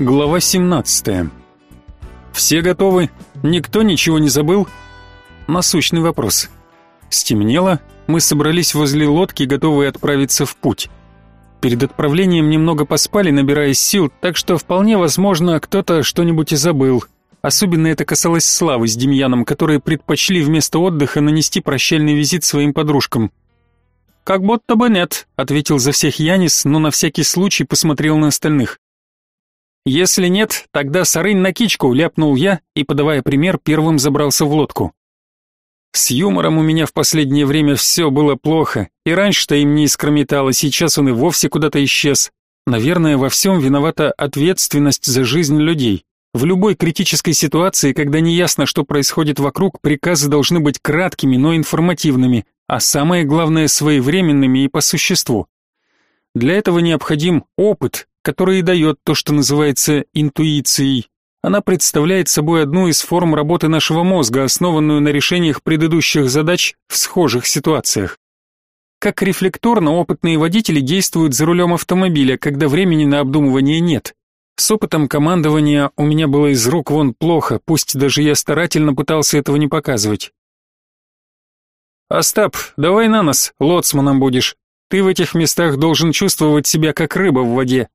Глава 17. Все готовы? Никто ничего не забыл? Насущный вопрос. Стемнело, мы собрались возле лодки, готовые отправиться в путь. Перед отправлением немного поспали, набираясь сил, так что вполне возможно, кто-то что-нибудь и забыл. Особенно это касалось Славы с Демьяном, которые предпочли вместо отдыха нанести прощальный визит своим подружкам. «Как будто бы нет», — ответил за всех Янис, но на всякий случай посмотрел на остальных. Если нет, тогда сарынь на кичку, ляпнул я и, подавая пример, первым забрался в лодку. С юмором у меня в последнее время все было плохо, и раньше-то им не искрометало, сейчас он и вовсе куда-то исчез. Наверное, во всем виновата ответственность за жизнь людей. В любой критической ситуации, когда неясно, что происходит вокруг, приказы должны быть краткими, но информативными, а самое главное своевременными и по существу. Для этого необходим опыт, который и дает то, что называется интуицией. Она представляет собой одну из форм работы нашего мозга, основанную на решениях предыдущих задач в схожих ситуациях. Как рефлекторно опытные водители действуют за рулем автомобиля, когда времени на обдумывание нет. С опытом командования у меня было из рук вон плохо, пусть даже я старательно пытался этого не показывать. «Остап, давай на нас, лоцманом будешь. Ты в этих местах должен чувствовать себя как рыба в воде.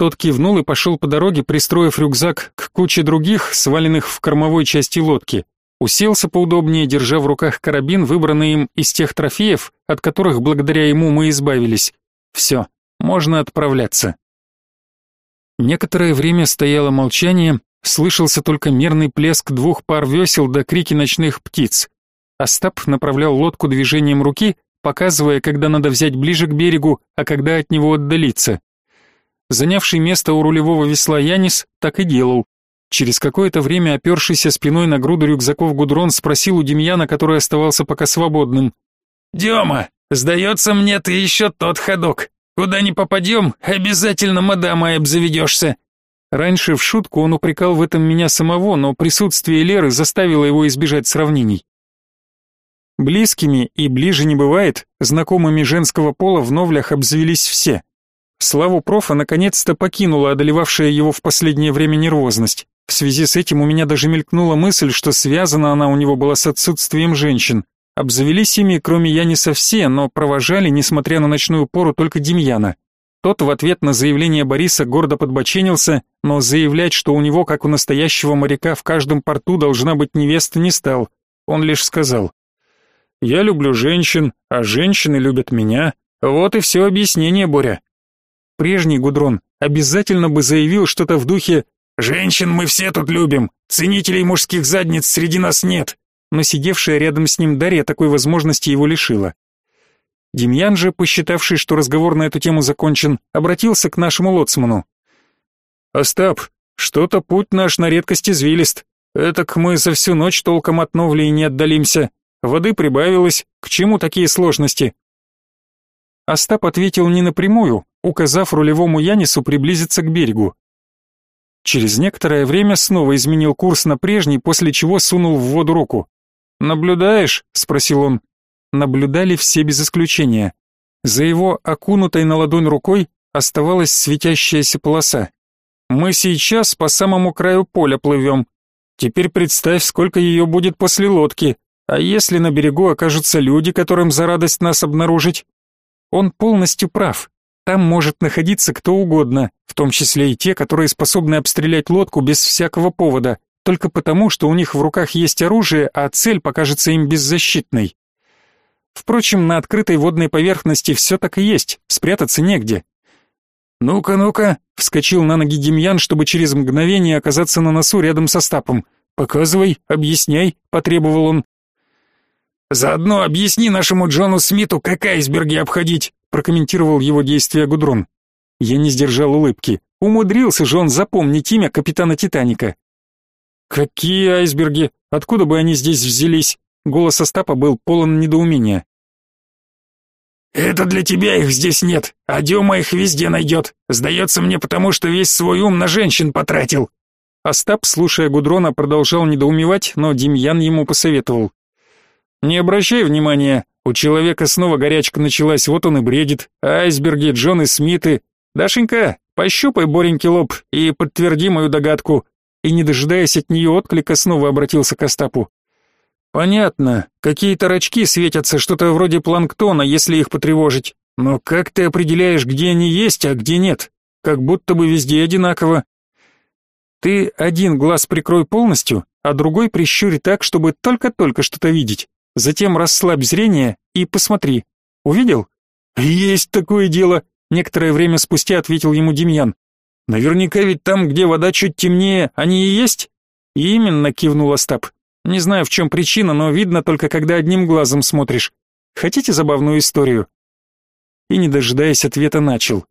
Тот кивнул и пошел по дороге, пристроив рюкзак к куче других, сваленных в кормовой части лодки. Уселся поудобнее, держа в руках карабин, выбранный им из тех трофеев, от которых благодаря ему мы избавились. Все, можно отправляться. Некоторое время стояло молчание, слышался только мерный плеск двух пар весел до крики ночных птиц. Остап направлял лодку движением руки, показывая, когда надо взять ближе к берегу, а когда от него отдалиться. Занявший место у рулевого весла Янис так и делал. Через какое-то время опершийся спиной на груду рюкзаков Гудрон спросил у Демьяна, который оставался пока свободным. «Дема, сдается мне ты еще тот ходок. Куда ни попадем, обязательно мадамой обзаведешься». Раньше в шутку он упрекал в этом меня самого, но присутствие Леры заставило его избежать сравнений. Близкими и ближе не бывает, знакомыми женского пола в Новлях обзавелись все. Славу профа наконец-то покинула одолевавшая его в последнее время нервозность. В связи с этим у меня даже мелькнула мысль, что связана она у него была с отсутствием женщин. Обзавелись ими, кроме Яниса, все, но провожали, несмотря на ночную пору, только Демьяна. Тот в ответ на заявление Бориса гордо подбоченился, но заявлять, что у него, как у настоящего моряка, в каждом порту должна быть невеста, не стал. Он лишь сказал, «Я люблю женщин, а женщины любят меня. Вот и все объяснение, Боря прежний Гудрон обязательно бы заявил что-то в духе «Женщин мы все тут любим, ценителей мужских задниц среди нас нет», но сидевшая рядом с ним Дарья такой возможности его лишила. Демьян же, посчитавший, что разговор на эту тему закончен, обратился к нашему лоцману. «Остап, что-то путь наш на редкость извилист. Этак мы за всю ночь толком от Новли и не отдалимся. Воды прибавилось, к чему такие сложности?» Остап ответил не напрямую, указав рулевому Янису приблизиться к берегу. Через некоторое время снова изменил курс на прежний, после чего сунул в воду руку. «Наблюдаешь?» — спросил он. Наблюдали все без исключения. За его окунутой на ладонь рукой оставалась светящаяся полоса. «Мы сейчас по самому краю поля плывем. Теперь представь, сколько ее будет после лодки. А если на берегу окажутся люди, которым за радость нас обнаружить? Он полностью прав. Там может находиться кто угодно, в том числе и те, которые способны обстрелять лодку без всякого повода, только потому, что у них в руках есть оружие, а цель покажется им беззащитной. Впрочем, на открытой водной поверхности все так и есть, спрятаться негде. «Ну-ка, ну-ка!» — вскочил на ноги Демьян, чтобы через мгновение оказаться на носу рядом со Стапом. «Показывай, объясняй», — потребовал он. «Заодно объясни нашему Джону Смиту, как айсберги обходить», прокомментировал его действия Гудрон. Я не сдержал улыбки. Умудрился же он запомнить имя капитана Титаника. «Какие айсберги? Откуда бы они здесь взялись?» Голос Остапа был полон недоумения. «Это для тебя их здесь нет, а Дема их везде найдет. Сдается мне потому, что весь свой ум на женщин потратил». Остап, слушая Гудрона, продолжал недоумевать, но Демьян ему посоветовал. Не обращай внимания, у человека снова горячка началась, вот он и бредит. Айсберги, Джон и Смиты. Дашенька, Пощупай Боренький лоб и подтверди мою догадку. И не дожидаясь от нее отклика, снова обратился к Остапу. Понятно, какие-то рачки светятся, что-то вроде планктона, если их потревожить. Но как ты определяешь, где они есть, а где нет? Как будто бы везде одинаково. Ты один глаз прикрой полностью, а другой прищурь так, чтобы только-только что-то видеть. Затем расслабь зрение и посмотри. Увидел? Есть такое дело, некоторое время спустя ответил ему Демьян. Наверняка ведь там, где вода чуть темнее, они и есть? Именно, кивнул Остап. Не знаю, в чем причина, но видно только когда одним глазом смотришь. Хотите забавную историю? И не дожидаясь ответа начал.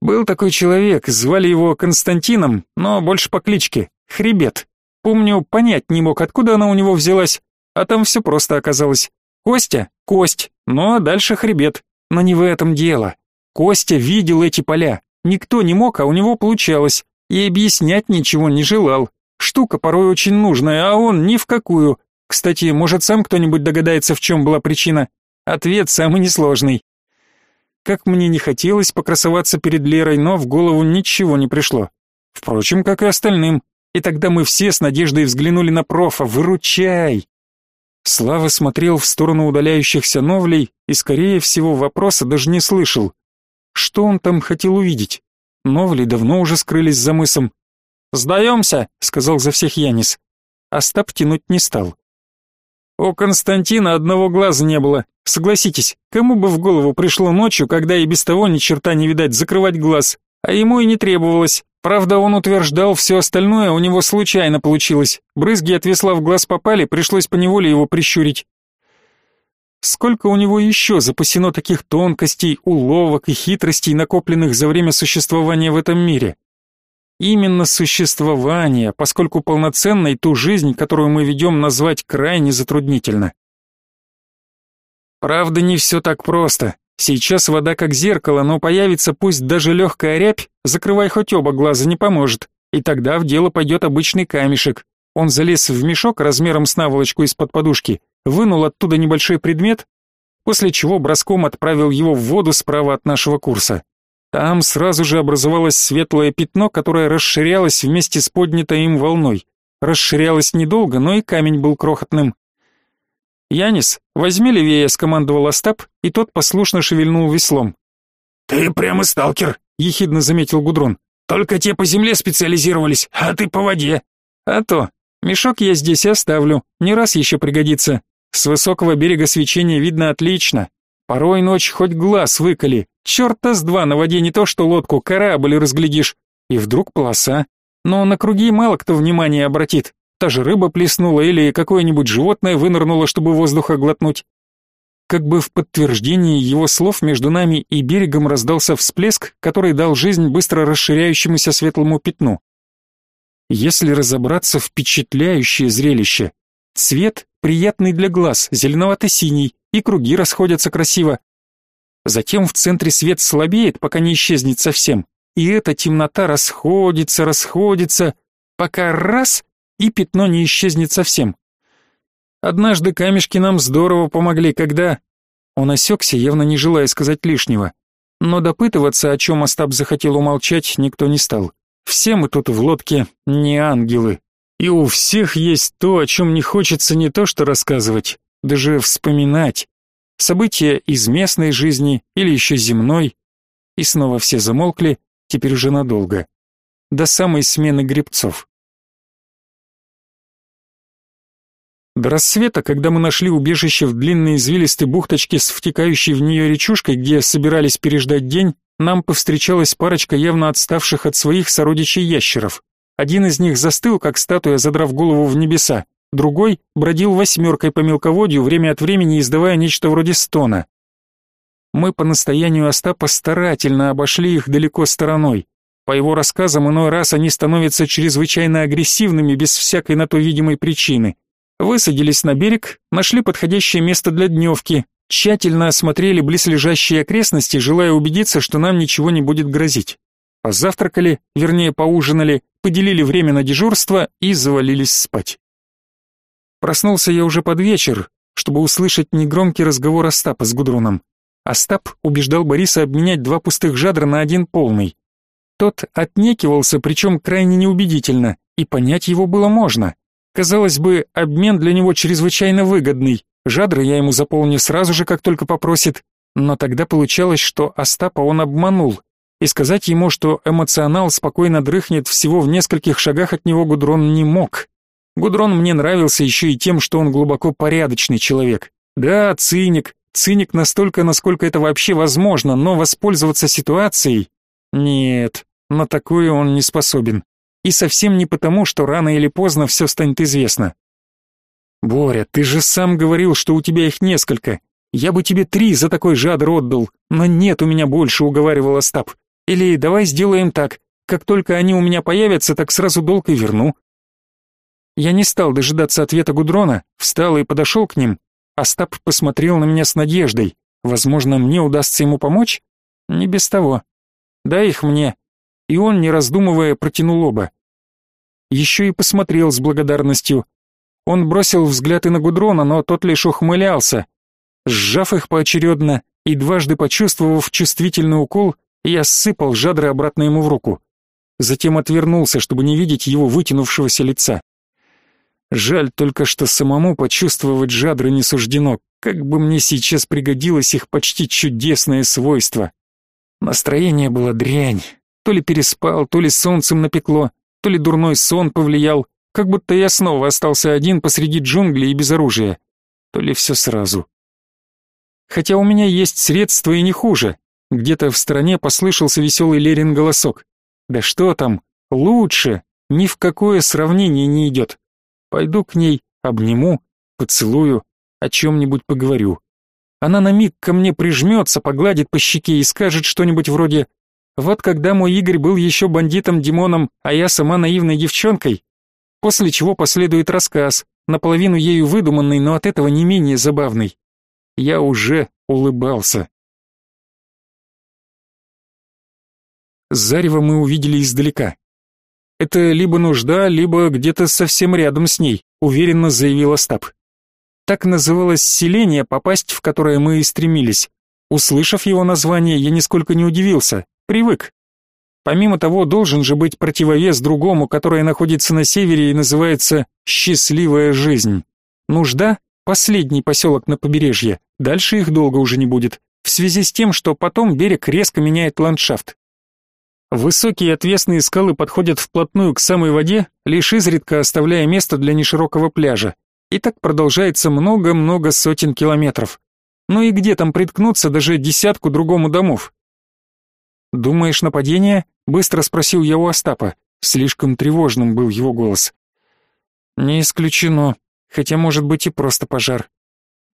Был такой человек, звали его Константином, но больше по кличке Хребет. Помню, понять не мог, откуда она у него взялась, а там все просто оказалось. Костя — кость, ну а дальше хребет. Но не в этом дело. Костя видел эти поля. Никто не мог, а у него получалось. И объяснять ничего не желал. Штука порой очень нужная, а он ни в какую. Кстати, может сам кто-нибудь догадается, в чем была причина? Ответ самый несложный. Как мне не хотелось покрасоваться перед Лерой, но в голову ничего не пришло. Впрочем, как и остальным. И тогда мы все с надеждой взглянули на профа. «Выручай!» Слава смотрел в сторону удаляющихся новлей и, скорее всего, вопроса даже не слышал. Что он там хотел увидеть? Новли давно уже скрылись за мысом. «Сдаемся!» — сказал за всех Янис. Остап тянуть не стал. У Константина одного глаза не было. Согласитесь, кому бы в голову пришло ночью, когда и без того ни черта не видать, закрывать глаз? А ему и не требовалось. Правда, он утверждал, все остальное у него случайно получилось. Брызги от весла в глаз попали, пришлось поневоле его прищурить. Сколько у него еще запасено таких тонкостей, уловок и хитростей, накопленных за время существования в этом мире? Именно существование, поскольку полноценной ту жизнь, которую мы ведем, назвать крайне затруднительно. Правда, не все так просто. Сейчас вода как зеркало, но появится пусть даже легкая рябь, закрывай хоть оба глаза, не поможет. И тогда в дело пойдет обычный камешек. Он залез в мешок размером с наволочку из-под подушки, вынул оттуда небольшой предмет, после чего броском отправил его в воду справа от нашего курса. Там сразу же образовалось светлое пятно, которое расширялось вместе с поднятой им волной. Расширялось недолго, но и камень был крохотным. «Янис, возьми левее», — скомандовал Остап, и тот послушно шевельнул веслом. «Ты прямо сталкер», — ехидно заметил Гудрон. «Только те по земле специализировались, а ты по воде». «А то. Мешок я здесь оставлю, не раз еще пригодится. С высокого берега свечение видно отлично. Порой ночь хоть глаз выколи, черта с два на воде не то что лодку, корабль разглядишь. И вдруг полоса. Но на круги мало кто внимание обратит. Та же рыба плеснула или какое-нибудь животное вынырнуло, чтобы воздуха глотнуть. Как бы в подтверждении его слов между нами и берегом раздался всплеск, который дал жизнь быстро расширяющемуся светлому пятну. Если разобраться, впечатляющее зрелище. Цвет приятный для глаз, зеленовато-синий, и круги расходятся красиво. Затем в центре свет слабеет, пока не исчезнет совсем, и эта темнота расходится, расходится, пока раз и пятно не исчезнет совсем. Однажды камешки нам здорово помогли, когда... Он осекся, явно не желая сказать лишнего. Но допытываться, о чем Остап захотел умолчать, никто не стал. Все мы тут в лодке не ангелы. И у всех есть то, о чем не хочется не то что рассказывать, даже вспоминать. События из местной жизни или еще земной. И снова все замолкли, теперь уже надолго. До самой смены гребцов. До рассвета, когда мы нашли убежище в длинной извилистой бухточке с втекающей в нее речушкой, где собирались переждать день, нам повстречалась парочка явно отставших от своих сородичей ящеров. Один из них застыл, как статуя, задрав голову в небеса другой бродил восьмеркой по мелководью, время от времени издавая нечто вроде стона. Мы по настоянию Остапа старательно обошли их далеко стороной. По его рассказам, иной раз они становятся чрезвычайно агрессивными без всякой на то видимой причины. Высадились на берег, нашли подходящее место для дневки, тщательно осмотрели близлежащие окрестности, желая убедиться, что нам ничего не будет грозить. Позавтракали, вернее поужинали, поделили время на дежурство и завалились спать. Проснулся я уже под вечер, чтобы услышать негромкий разговор Остапа с Гудроном. Остап убеждал Бориса обменять два пустых жадра на один полный. Тот отнекивался, причем крайне неубедительно, и понять его было можно. Казалось бы, обмен для него чрезвычайно выгодный. Жадры я ему заполню сразу же, как только попросит. Но тогда получалось, что Остапа он обманул. И сказать ему, что эмоционал спокойно дрыхнет всего в нескольких шагах от него Гудрон не мог. Гудрон мне нравился еще и тем, что он глубоко порядочный человек. Да, циник, циник настолько, насколько это вообще возможно, но воспользоваться ситуацией? Нет, на такое он не способен. И совсем не потому, что рано или поздно все станет известно. Боря, ты же сам говорил, что у тебя их несколько. Я бы тебе три за такой жадр отдал, но нет у меня больше, уговаривал Остап. Или давай сделаем так, как только они у меня появятся, так сразу долг и верну. Я не стал дожидаться ответа Гудрона, встал и подошел к ним. Остап посмотрел на меня с надеждой. Возможно, мне удастся ему помочь? Не без того. Дай их мне. И он, не раздумывая, протянул оба. Еще и посмотрел с благодарностью. Он бросил взгляд и на Гудрона, но тот лишь ухмылялся. Сжав их поочередно и дважды почувствовав чувствительный укол, я сыпал жадры обратно ему в руку. Затем отвернулся, чтобы не видеть его вытянувшегося лица. Жаль только, что самому почувствовать жадры не суждено, как бы мне сейчас пригодилось их почти чудесное свойство. Настроение было дрянь. То ли переспал, то ли солнцем напекло, то ли дурной сон повлиял, как будто я снова остался один посреди джунглей и без оружия. То ли все сразу. Хотя у меня есть средства и не хуже. Где-то в стороне послышался веселый Лерин голосок. Да что там, лучше, ни в какое сравнение не идет. Пойду к ней, обниму, поцелую, о чем-нибудь поговорю. Она на миг ко мне прижмется, погладит по щеке и скажет что-нибудь вроде «Вот когда мой Игорь был еще бандитом-демоном, а я сама наивной девчонкой», после чего последует рассказ, наполовину ею выдуманный, но от этого не менее забавный. Я уже улыбался. Зарево мы увидели издалека. Это либо нужда, либо где-то совсем рядом с ней, уверенно заявил Остап. Так называлось селение, попасть в которое мы и стремились. Услышав его название, я нисколько не удивился, привык. Помимо того, должен же быть противовес другому, которое находится на севере и называется «Счастливая жизнь». Нужда — последний поселок на побережье, дальше их долго уже не будет, в связи с тем, что потом берег резко меняет ландшафт. Высокие отвесные скалы подходят вплотную к самой воде, лишь изредка оставляя место для неширокого пляжа. И так продолжается много-много сотен километров. Ну и где там приткнуться даже десятку другому домов? «Думаешь, нападение?» — быстро спросил я у Остапа. Слишком тревожным был его голос. «Не исключено, хотя может быть и просто пожар».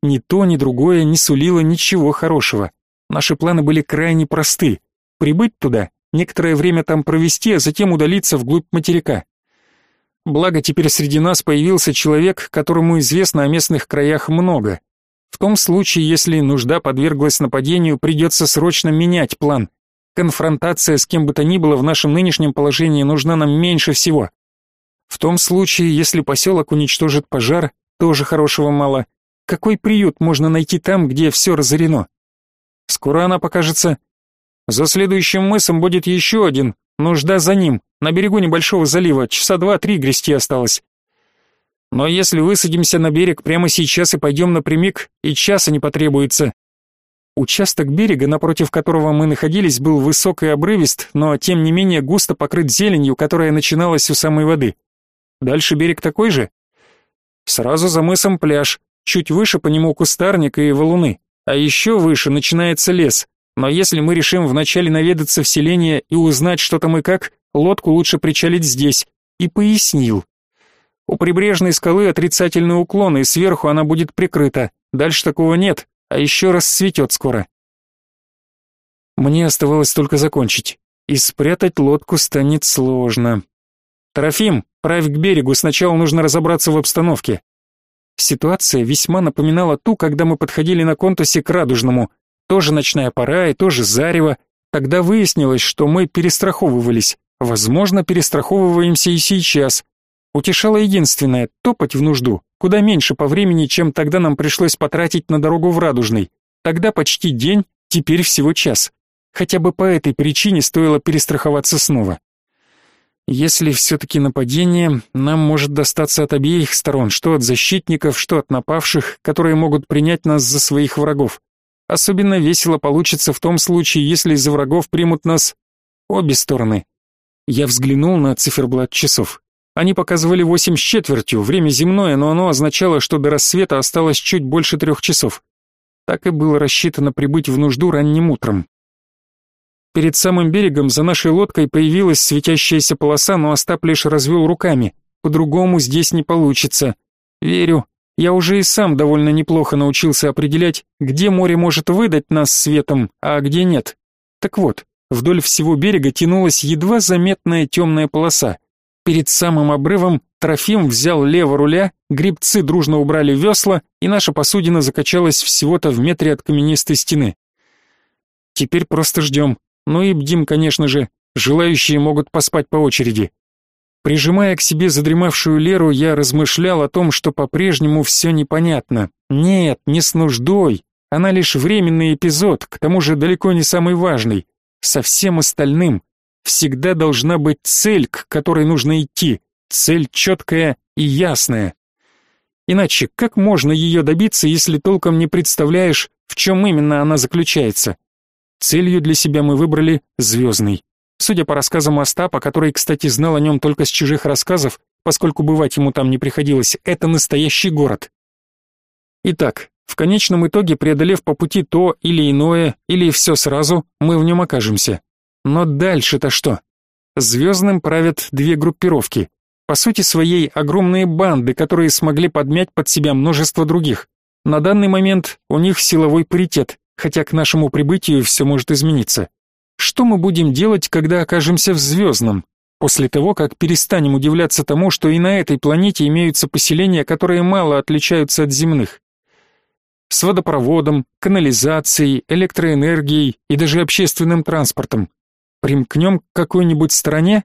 Ни то, ни другое не сулило ничего хорошего. Наши планы были крайне просты. Прибыть туда, некоторое время там провести, а затем удалиться вглубь материка. Благо теперь среди нас появился человек, которому известно о местных краях много. В том случае, если нужда подверглась нападению, придется срочно менять план. Конфронтация с кем бы то ни было в нашем нынешнем положении нужна нам меньше всего. В том случае, если поселок уничтожит пожар, тоже хорошего мало. Какой приют можно найти там, где все разорено? Скоро она покажется. За следующим мысом будет еще один, нужда за ним, на берегу небольшого залива, часа два-три грести осталось. Но если высадимся на берег прямо сейчас и пойдем напрямик, и часа не потребуется. Участок берега, напротив которого мы находились, был высок и обрывист, но тем не менее густо покрыт зеленью, которая начиналась у самой воды. Дальше берег такой же? Сразу за мысом пляж, чуть выше по нему кустарник и валуны, а еще выше начинается лес. Но если мы решим вначале наведаться в селение и узнать, что там и как, лодку лучше причалить здесь. И пояснил. У прибрежной скалы отрицательный уклон, и сверху она будет прикрыта. Дальше такого нет, а еще раз светет скоро. Мне оставалось только закончить. И спрятать лодку станет сложно. Трофим, правь к берегу, сначала нужно разобраться в обстановке. Ситуация весьма напоминала ту, когда мы подходили на контусе к Радужному. Тоже ночная пора и тоже зарево. Тогда выяснилось, что мы перестраховывались. Возможно, перестраховываемся и сейчас. Утешало единственное — топать в нужду. Куда меньше по времени, чем тогда нам пришлось потратить на дорогу в Радужный. Тогда почти день, теперь всего час. Хотя бы по этой причине стоило перестраховаться снова. Если все-таки нападение, нам может достаться от обеих сторон, что от защитников, что от напавших, которые могут принять нас за своих врагов. Особенно весело получится в том случае, если из-за врагов примут нас обе стороны. Я взглянул на циферблат часов. Они показывали восемь с четвертью, время земное, но оно означало, что до рассвета осталось чуть больше трех часов. Так и было рассчитано прибыть в нужду ранним утром. Перед самым берегом за нашей лодкой появилась светящаяся полоса, но Остап лишь развел руками. По-другому здесь не получится. Верю, я уже и сам довольно неплохо научился определять, где море может выдать нас светом, а где нет. Так вот, вдоль всего берега тянулась едва заметная темная полоса. Перед самым обрывом Трофим взял лево руля, грибцы дружно убрали весла, и наша посудина закачалась всего-то в метре от каменистой стены. Теперь просто ждем. Ну и бдим, конечно же, желающие могут поспать по очереди. Прижимая к себе задремавшую Леру, я размышлял о том, что по-прежнему все непонятно. Нет, не с нуждой. Она лишь временный эпизод, к тому же далеко не самый важный. Со всем остальным всегда должна быть цель, к которой нужно идти. Цель четкая и ясная. Иначе как можно ее добиться, если толком не представляешь, в чем именно она заключается? Целью для себя мы выбрали звездный. Судя по рассказам Остапа, который, кстати, знал о нем только с чужих рассказов, поскольку бывать ему там не приходилось, это настоящий город. Итак, в конечном итоге, преодолев по пути то или иное, или все сразу, мы в нем окажемся. Но дальше-то что? Звездным правят две группировки. По сути своей, огромные банды, которые смогли подмять под себя множество других. На данный момент у них силовой паритет, хотя к нашему прибытию все может измениться. Что мы будем делать, когда окажемся в звездном? После того, как перестанем удивляться тому, что и на этой планете имеются поселения, которые мало отличаются от земных. С водопроводом, канализацией, электроэнергией и даже общественным транспортом. Примкнем к какой-нибудь стране?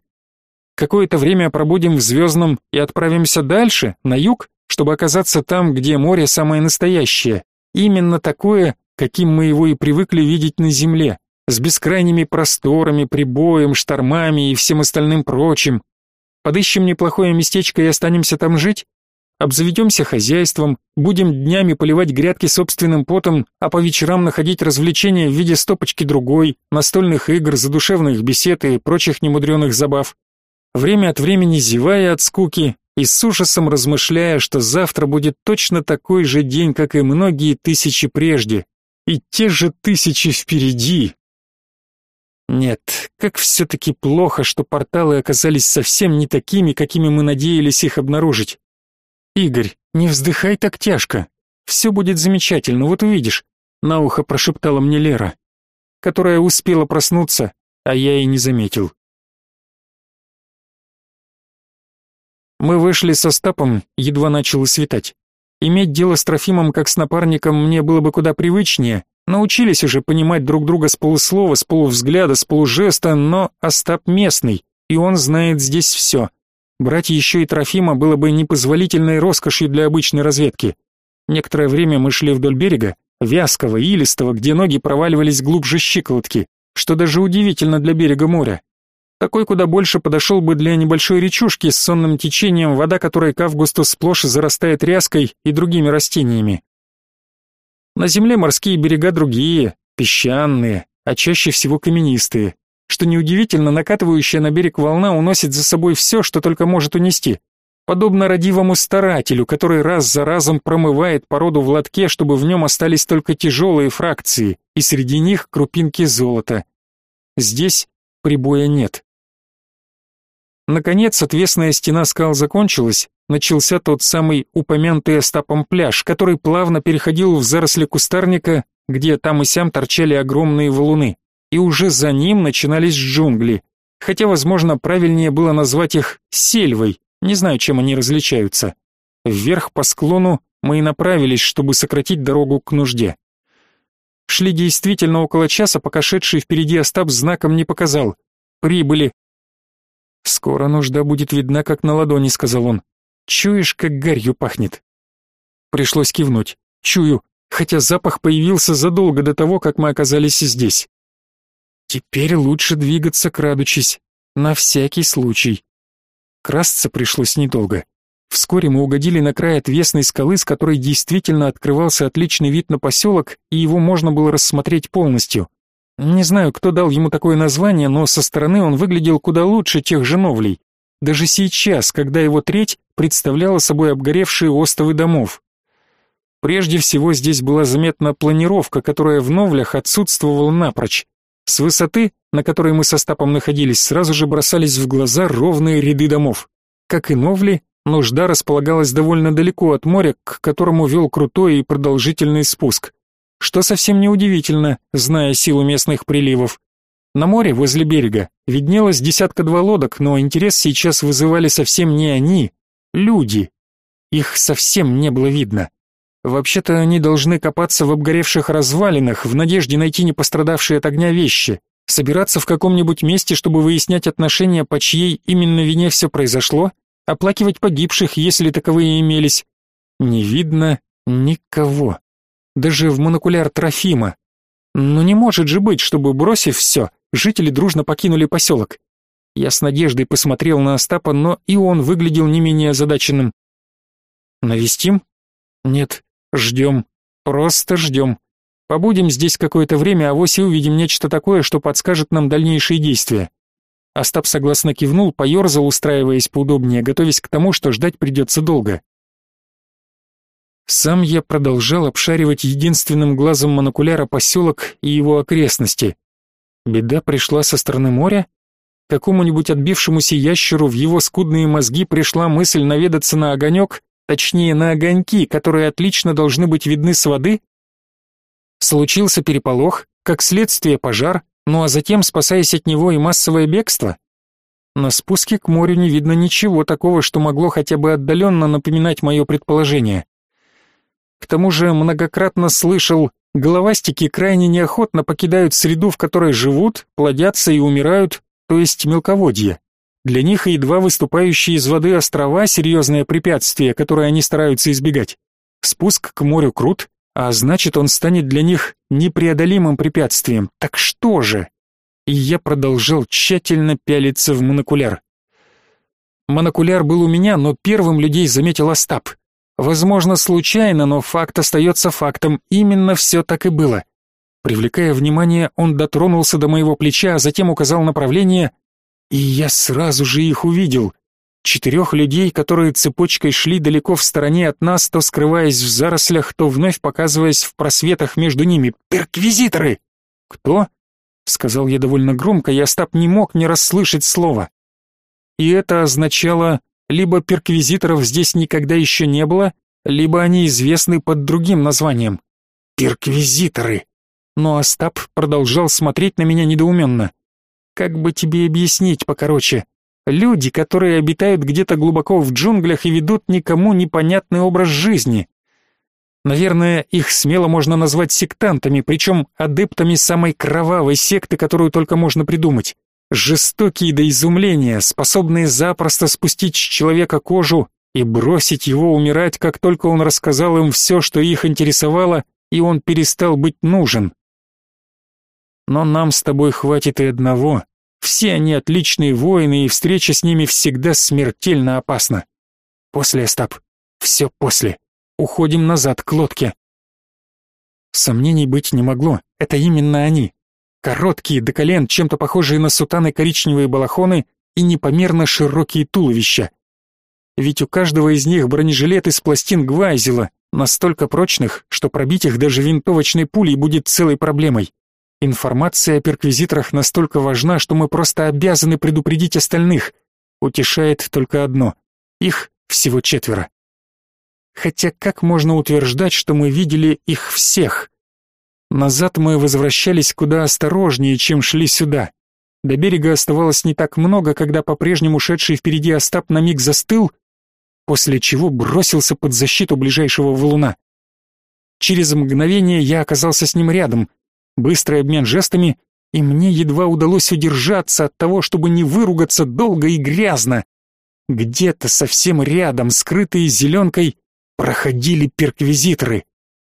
Какое-то время пробудем в звездном и отправимся дальше, на юг, чтобы оказаться там, где море самое настоящее. Именно такое, каким мы его и привыкли видеть на земле, с бескрайними просторами, прибоем, штормами и всем остальным прочим. Подыщем неплохое местечко и останемся там жить? Обзаведемся хозяйством, будем днями поливать грядки собственным потом, а по вечерам находить развлечения в виде стопочки другой, настольных игр, задушевных бесед и прочих немудреных забав. Время от времени зевая от скуки и с ужасом размышляя, что завтра будет точно такой же день, как и многие тысячи прежде, и те же тысячи впереди. Нет, как все-таки плохо, что порталы оказались совсем не такими, какими мы надеялись их обнаружить. Игорь, не вздыхай так тяжко. Все будет замечательно, вот увидишь, на ухо прошептала мне Лера, которая успела проснуться, а я и не заметил. Мы вышли со Стапом, едва начало светать. Иметь дело с Трофимом как с напарником мне было бы куда привычнее. Научились уже понимать друг друга с полуслова, с полувзгляда, с полужеста, но Остап местный, и он знает здесь все. Брать еще и Трофима было бы непозволительной роскошью для обычной разведки. Некоторое время мы шли вдоль берега, вязкого, илистого, где ноги проваливались глубже щиколотки, что даже удивительно для берега моря. Такой куда больше подошел бы для небольшой речушки с сонным течением, вода которой к августу сплошь зарастает ряской и другими растениями. На земле морские берега другие, песчаные, а чаще всего каменистые. Что неудивительно, накатывающая на берег волна уносит за собой все, что только может унести. Подобно родивому старателю, который раз за разом промывает породу в лотке, чтобы в нем остались только тяжелые фракции, и среди них крупинки золота. Здесь прибоя нет. Наконец, отвесная стена скал закончилась, начался тот самый упомянутый Остапом пляж, который плавно переходил в заросли кустарника, где там и сям торчали огромные валуны, и уже за ним начинались джунгли, хотя, возможно, правильнее было назвать их сельвой, не знаю, чем они различаются. Вверх по склону мы и направились, чтобы сократить дорогу к нужде. Шли действительно около часа, пока шедший впереди Остап знаком не показал. Прибыли, «Скоро нужда будет видна, как на ладони», — сказал он. «Чуешь, как гарью пахнет?» Пришлось кивнуть. «Чую, хотя запах появился задолго до того, как мы оказались здесь». Теперь лучше двигаться крадучись, на всякий случай. Красться пришлось недолго. Вскоре мы угодили на край отвесной скалы, с которой действительно открывался отличный вид на поселок, и его можно было рассмотреть полностью. Не знаю, кто дал ему такое название, но со стороны он выглядел куда лучше тех же новлей. Даже сейчас, когда его треть представляла собой обгоревшие остовы домов. Прежде всего здесь была заметна планировка, которая в новлях отсутствовала напрочь. С высоты, на которой мы со Стапом находились, сразу же бросались в глаза ровные ряды домов. Как и новли, Нужда располагалась довольно далеко от моря, к которому вел крутой и продолжительный спуск. Что совсем неудивительно, зная силу местных приливов. На море, возле берега, виднелось десятка-два лодок, но интерес сейчас вызывали совсем не они, люди. Их совсем не было видно. Вообще-то они должны копаться в обгоревших развалинах в надежде найти не пострадавшие от огня вещи, собираться в каком-нибудь месте, чтобы выяснять отношения, по чьей именно вине все произошло, оплакивать погибших, если таковые имелись. Не видно никого. Даже в монокуляр Трофима. Но не может же быть, чтобы, бросив все, жители дружно покинули поселок. Я с надеждой посмотрел на Остапа, но и он выглядел не менее озадаченным. «Навестим?» «Нет, ждем. Просто ждем. Побудем здесь какое-то время, а вось и увидим нечто такое, что подскажет нам дальнейшие действия». Остап согласно кивнул, поерзал, устраиваясь поудобнее, готовясь к тому, что ждать придется долго. Сам я продолжал обшаривать единственным глазом монокуляра поселок и его окрестности. Беда пришла со стороны моря? Какому-нибудь отбившемуся ящеру в его скудные мозги пришла мысль наведаться на огонек, точнее на огоньки, которые отлично должны быть видны с воды? Случился переполох, как следствие пожар, ну а затем, спасаясь от него и массовое бегство? На спуске к морю не видно ничего такого, что могло хотя бы отдаленно напоминать мое предположение. К тому же многократно слышал, головастики крайне неохотно покидают среду, в которой живут, плодятся и умирают, то есть мелководье. Для них и едва выступающие из воды острова — серьезное препятствие, которое они стараются избегать. Спуск к морю крут, а значит, он станет для них непреодолимым препятствием. Так что же? И я продолжал тщательно пялиться в монокуляр. Монокуляр был у меня, но первым людей заметил Остап. Возможно, случайно, но факт остается фактом. Именно все так и было. Привлекая внимание, он дотронулся до моего плеча, а затем указал направление, и я сразу же их увидел. Четырех людей, которые цепочкой шли далеко в стороне от нас, то скрываясь в зарослях, то вновь показываясь в просветах между ними. «Перквизиторы!» «Кто?» — сказал я довольно громко, и Остап не мог не расслышать слова. И это означало, либо перквизиторов здесь никогда еще не было, либо они известны под другим названием. «Перквизиторы!» Но Остап продолжал смотреть на меня недоуменно. «Как бы тебе объяснить покороче?» Люди, которые обитают где-то глубоко в джунглях и ведут никому непонятный образ жизни. Наверное, их смело можно назвать сектантами, причем адептами самой кровавой секты, которую только можно придумать. Жестокие до изумления, способные запросто спустить с человека кожу и бросить его умирать, как только он рассказал им все, что их интересовало, и он перестал быть нужен. Но нам с тобой хватит и одного. Все они отличные воины, и встреча с ними всегда смертельно опасна. После, Остап. Все после. Уходим назад к лодке. Сомнений быть не могло. Это именно они. Короткие до колен, чем-то похожие на сутаны коричневые балахоны и непомерно широкие туловища. Ведь у каждого из них бронежилет из пластин Гвайзела, настолько прочных, что пробить их даже винтовочной пулей будет целой проблемой. Информация о перквизиторах настолько важна, что мы просто обязаны предупредить остальных. Утешает только одно. Их всего четверо. Хотя как можно утверждать, что мы видели их всех? Назад мы возвращались куда осторожнее, чем шли сюда. До берега оставалось не так много, когда по-прежнему шедший впереди Остап на миг застыл, после чего бросился под защиту ближайшего валуна. Через мгновение я оказался с ним рядом — быстрый обмен жестами, и мне едва удалось удержаться от того, чтобы не выругаться долго и грязно. Где-то совсем рядом, скрытые зеленкой, проходили перквизиторы.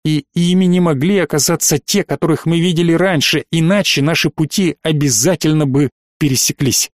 И ими не могли оказаться те, которых мы видели раньше, иначе наши пути обязательно бы пересеклись.